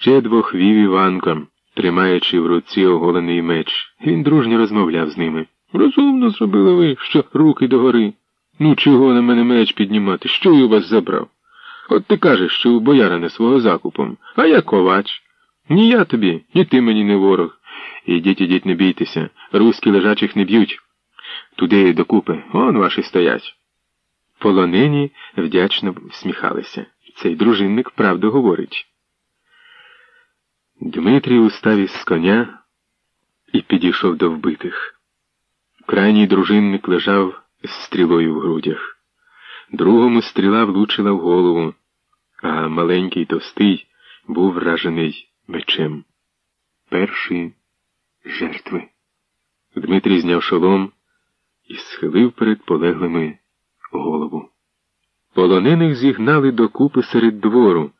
Ще двох вів Іванко, тримаючи в руці оголений меч. Він дружньо розмовляв з ними. Розумно зробили ви, що руки догори. Ну, чого на мене меч піднімати? Що я у вас забрав? От ти кажеш, що у боярина свого закупом, а я ковач. Ні я тобі, ні ти мені не ворог. Ідіть, ідіть, не бійтеся, руські лежачих не б'ють. Туди докупи, он ваші стоять. Полонені вдячно всміхалися. Цей дружинник правду говорить. Дмитрій устав із коня і підійшов до вбитих. Крайній дружинник лежав з стрілою в грудях. Другому стріла влучила в голову, а маленький товстий був вражений мечем. Перші жертви. Дмитрій зняв шолом і схилив перед полеглими голову. Полонених зігнали докупи серед двору.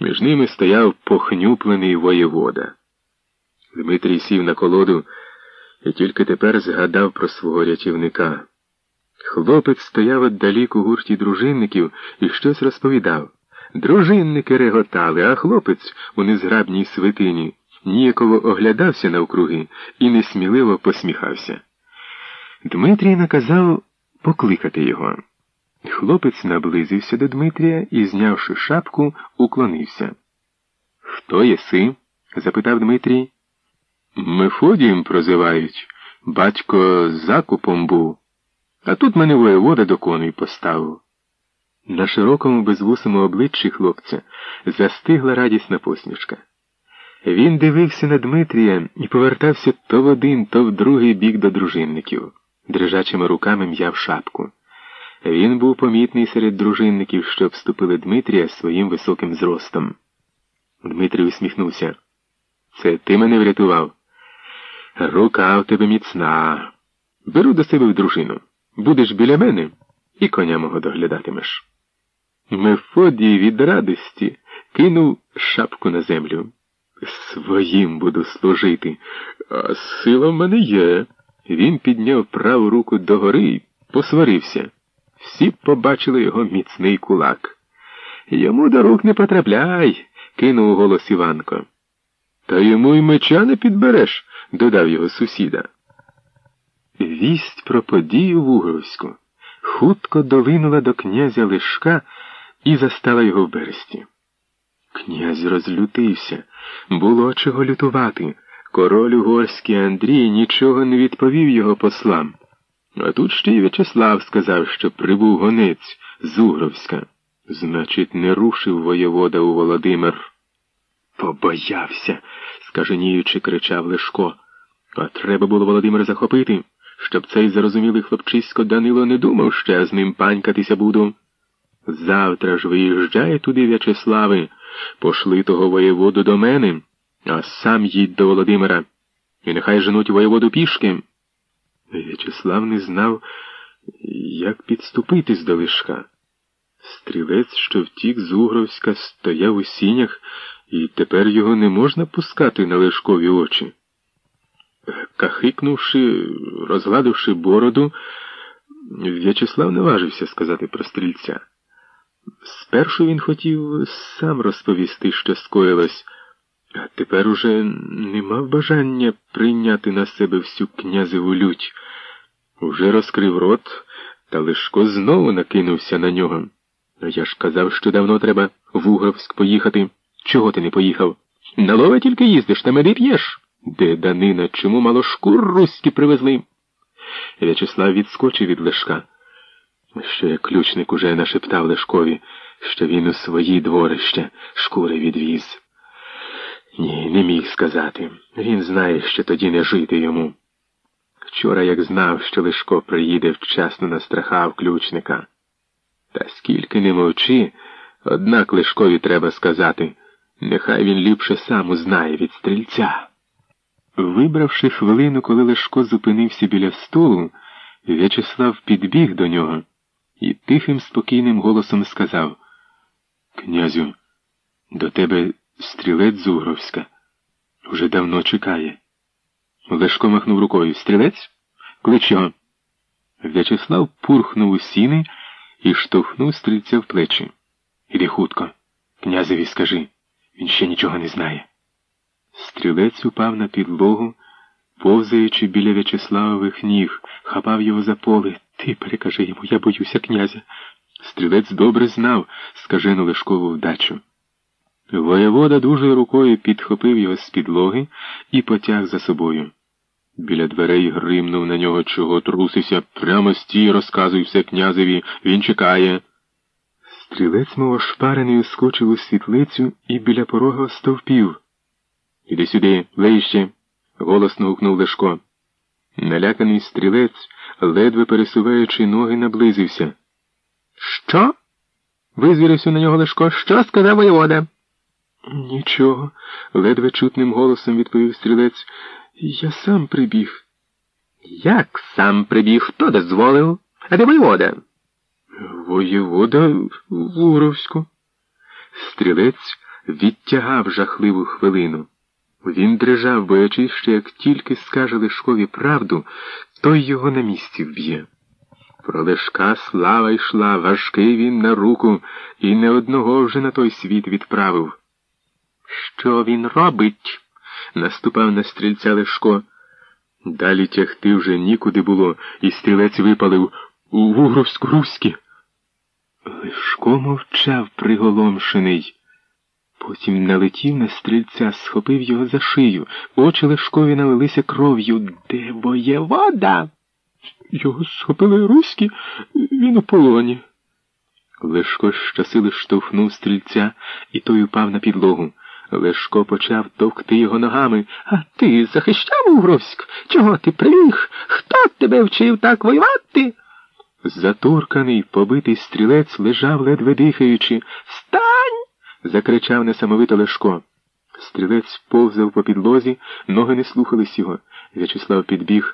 Між ними стояв похнюплений воєвода. Дмитрій сів на колоду і тільки тепер згадав про свого рятівника. Хлопець стояв отдалік у гурті дружинників і щось розповідав. Дружинники реготали, а хлопець у незграбній свитині ніяково оглядався навкруги і несміливо посміхався. Дмитрій наказав покликати його. Хлопець наблизився до Дмитрія і, знявши шапку, уклонився. Хто єси? запитав Дмитрій. Мефодієм прозивають. Батько закупом був. А тут мене воєвода до коней поставив. На широкому безвусому обличчі хлопця застигла радісна посмішка. Він дивився на Дмитрія і повертався то в один, то в другий бік до дружинників, дрижачими руками м'яв шапку. Він був помітний серед дружинників, що вступили Дмитрія своїм високим зростом. Дмитрій усміхнувся. Це ти мене врятував. Рука в тебе міцна. Беру до себе в дружину. Будеш біля мене і коня мого доглядатимеш. Мефодій від радості кинув шапку на землю. Своїм буду служити, а сила в мене є. Він підняв праву руку догори і посварився. Всі побачили його міцний кулак. Йому до рук не потрапляй, кинув голос Іванко. Та йому й меча не підбереш, додав його сусіда. Вість про подію в Угровську хутко долинула до князя Лишка і застала його в бересті. Князь розлютився, було чого лютувати. Король угорський Андрій нічого не відповів його послам. А тут ще й В'ячеслав сказав, що прибув гонець з Угровська. Значить, не рушив воєвода у Володимир. Побоявся, скаженіючи, кричав Лешко. А треба було Володимир захопити, щоб цей зарозумілий хлопчисько Данило не думав, що я з ним панькатися буду. Завтра ж виїжджає туди В'ячеслави, пошли того воєводу до мене, а сам їдь до Володимира. І нехай женуть воєводу пішки. В'ячеслав не знав, як підступитись до лишка. Стрілець, що втік з Угровська, стояв у сінях, і тепер його не можна пускати на лишкові очі. Кахикнувши, розгладивши бороду, В'ячеслав не важився сказати про стрільця. Спершу він хотів сам розповісти, що скоїлось, а тепер уже не мав бажання прийняти на себе всю князеву лють. Уже розкрив рот, та Лишко знову накинувся на нього. Я ж казав, що давно треба в Угровськ поїхати. Чого ти не поїхав? На лове тільки їздиш, та меди п'єш. Де данина, чому мало шкур руські привезли? В'ячеслав відскочив від Лешка. Як ключник уже нашептав Лешкові, що він у свої дворище шкури відвіз. Ні, не міг сказати. Він знає, що тоді не жити йому. Вчора, як знав, що Лешко приїде вчасно настрахав ключника. Та скільки не мовчи, однак Лешкові треба сказати, нехай він ліпше сам узнає від стрільця. Вибравши хвилину, коли Лешко зупинився біля столу, В'ячеслав підбіг до нього і тихим, спокійним голосом сказав Князю, до тебе стрілець Зугровська. Уже давно чекає. Лешко махнув рукою. Стрілець? Кличо. В'ячеслав пурхнув у сіни і штовхнув стрільця в плечі. Іди хутко. Князеві скажи. Він ще нічого не знає. Стрілець упав на підлогу, повзаючи біля В'ячеславових ніг, хапав його за поле. Ти перекажи йому, я боюся князя. Стрілець добре знав скажену Лешкову вдачу. Воєвода дужою рукою підхопив його з підлоги і потяг за собою. Біля дверей гримнув на нього, чого трусися. Прямо стій, розказуй все князеві, він чекає. Стрілець, мов ошпарений, ускочив у світлицю і біля порога стовпів. Іди сюди, ближче, голосно гукнув Лешко. Наляканий стрілець, ледве пересуваючи ноги, наблизився. Що? визвірився на нього Лешко. Що сказав воєвода? Нічого, ледве чутним голосом відповів стрілець. Я сам прибіг. Як сам прибіг? Хто дозволив? А де воєвода? Воєвода в Уровську. Стрілець відтягав жахливу хвилину. Він дрижав, боячись, що як тільки скаже Лешкові правду, той його на місці вб'є. Про Лешка слава йшла, важкий він на руку, і не одного вже на той світ відправив. Що він робить? наступав на стрільця Лешко. Далі тягти вже нікуди було, і стрілець випалив у Вугровську Руськи. Лешко мовчав приголомшений. Потім налетів на стрільця, схопив його за шию. Очі Лешкові налилися кров'ю. Де воєвода? Його схопили руські, він у полоні. Лешко щосили штовхнув стрільця, і той упав на підлогу. Лешко почав товкти його ногами. А ти захищав Угровськ? Чого ти прибіг? Хто тебе вчив так воювати? Затурканий, побитий стрілець лежав, ледве дихаючи. Встань! закричав несамовито Лешко. Стрілець повзав по підлозі, ноги не слухались його. В'ячеслав підбіг,